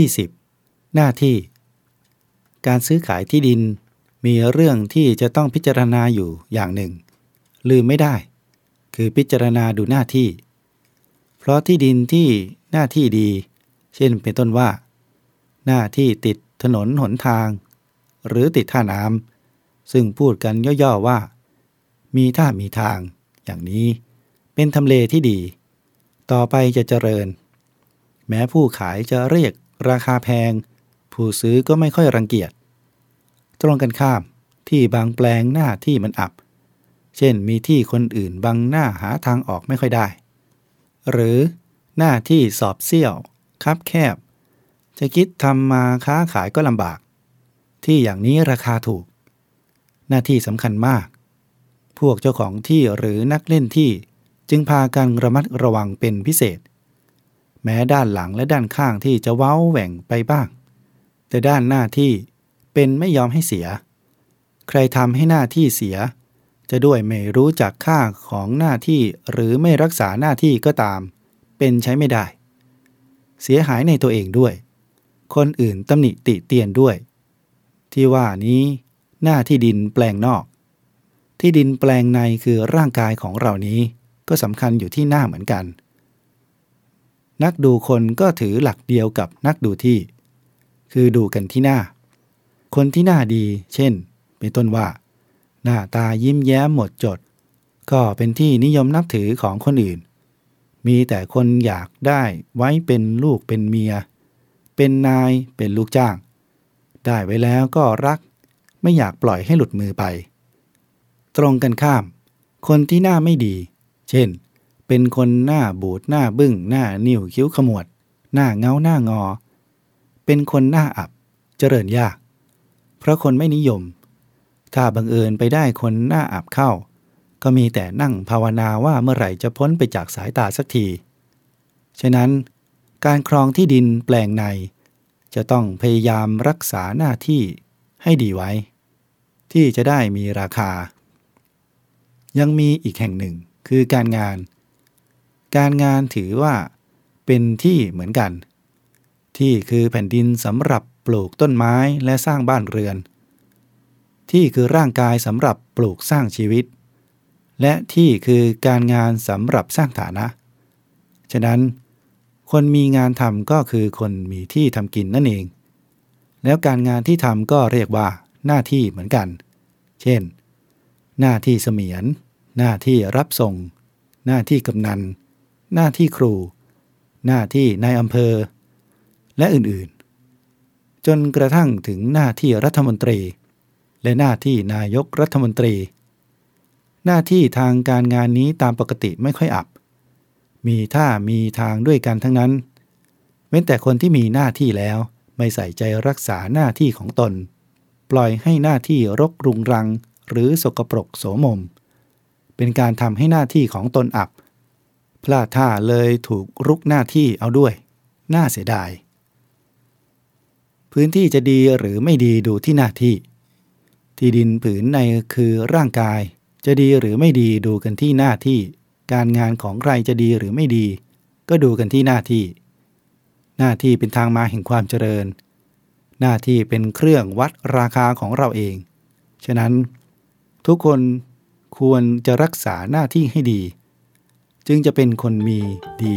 20. หน้าที่ การซื้อขายที่ดิน มีเรื่องที่จะต้องพิจารณาอยู่อย่างหนึ่ง ลืมไม่ได้ คือพิจารณาดูหน้าที่ เพราะที่ดินที่หน้าที่ดี เช่นเป็นต้นว่า หน้าที่ติดถนนหนทาง หรือติดท่าน้ำซึ่งพูดกันย่อๆว่า มีท่ามีทาง อย่างนี้ เป็นทำเลที่ดี ต่อไปจะเจริญ แม้ผู้ขายจะเรียก ราคาแพง ผู้ซื้อก็ไม่ค่อยรังเกียจ ตรงกันข้ามที่บางแปลงหน้าที่มันอับ เช่นมีที่คนอื่นบางหน้าหาทางออกไม่ค่อยได้ หรือหน้าที่สอบเสี้ยวคับแคบ จะคิดทำมาค้าขายก็ลำบาก ที่อย่างนี้ราคาถูก หน้าที่สำคัญมาก พวกเจ้าของที่หรือนักเล่นที่จึงพากันระมัดระวังเป็นพิเศษ แม้ด้านหลังและด้านข้างที่จะเว้าแหว่งไปบ้าง แต่ด้านหน้าที่เป็นไม่ยอมให้เสีย ใครทำให้หน้าที่เสีย จะด้วยไม่รู้จักค่าของหน้าที่หรือไม่รักษาหน้าที่ก็ตาม เป็นใช้ไม่ได้ เสียหายในตัวเองด้วย คนอื่นตำหนิติเตียนด้วย ที่ว่านี้หน้าที่ดินแปลงนอก ที่ดินแปลงในคือร่างกายของเรานี้ก็สำคัญอยู่ที่หน้าเหมือนกัน นักดูคนก็ถือหลักเดียวกับนักดูที่ คือดูกันที่หน้า คนที่หน้าดี เช่น เป็นต้นว่า หน้าตายิ้มแย้มหมดจด ก็เป็นที่นิยมนับถือของคนอื่น มีแต่คนอยากได้ไว้เป็นลูกเป็นเมีย เป็นนายเป็นลูกจ้าง ได้ไว้แล้วก็รัก ไม่อยากปล่อยให้หลุดมือไป ตรงกันข้าม คนที่หน้าไม่ดี เช่น เป็นคนหน้าบูดหน้าบึ้งหน้านิ้วคิ้วขมวด หน้าเงาหน้างอ เป็นคนหน้าอับ เจริญยาก เพราะคนไม่นิยม ถ้าบังเอิญไปได้คนหน้าอับเข้า ก็มีแต่นั่งภาวนาว่าเมื่อไหร่จะพ้นไปจากสายตาสักที ฉะนั้น การครองที่ดินแปลงใน จะต้องพยายามรักษาหน้าที่ให้ดีไว้ ที่จะได้มีราคา ยังมีอีกแห่งหนึ่งคือการงาน การงานถือว่าเป็นที่เหมือนกัน ที่คือแผ่นดินสำหรับปลูกต้นไม้และสร้างบ้านเรือน ที่คือร่างกายสำหรับปลูกสร้างชีวิต และที่คือการงานสำหรับสร้างฐานะ ฉะนั้น คนมีงานทำก็คือคนมีที่ทำกินนั่นเอง แล้วการงานที่ทำก็เรียกว่าหน้าที่เหมือนกัน เช่น หน้าที่เสมียน หน้าที่รับส่ง หน้าที่กำนัน หน้าที่ครู หน้าที่นายอำเภอ และอื่นๆ จนกระทั่งถึงหน้าที่รัฐมนตรี และหน้าที่นายกรัฐมนตรี หน้าที่ทางการงานนี้ตามปกติไม่ค่อยอับ มีท่ามีทางด้วยกันทั้งนั้นเว้นแต่คนที่มีหน้าที่แล้วไม่ใส่ใจรักษาหน้าที่ของตน ปล่อยให้หน้าที่รกรุงรังหรือสกปรกโสมม เป็นการทำให้หน้าที่ของตนอับ พลาดท่าเลยถูกรุกหน้าที่เอาด้วย น่าเสียดาย พื้นที่จะดีหรือไม่ดีดูที่หน้าที่ ที่ดินผืนในคือร่างกาย จะดีหรือไม่ดีดูกันที่หน้าที่ การงานของใครจะดีหรือไม่ดี ก็ดูกันที่หน้าที่ หน้าที่เป็นทางมาแห่งความเจริญ หน้าที่เป็นเครื่องวัดราคาของเราเอง ฉะนั้นทุกคนควรจะรักษาหน้าที่ให้ดี จึงจะเป็นคนมีดี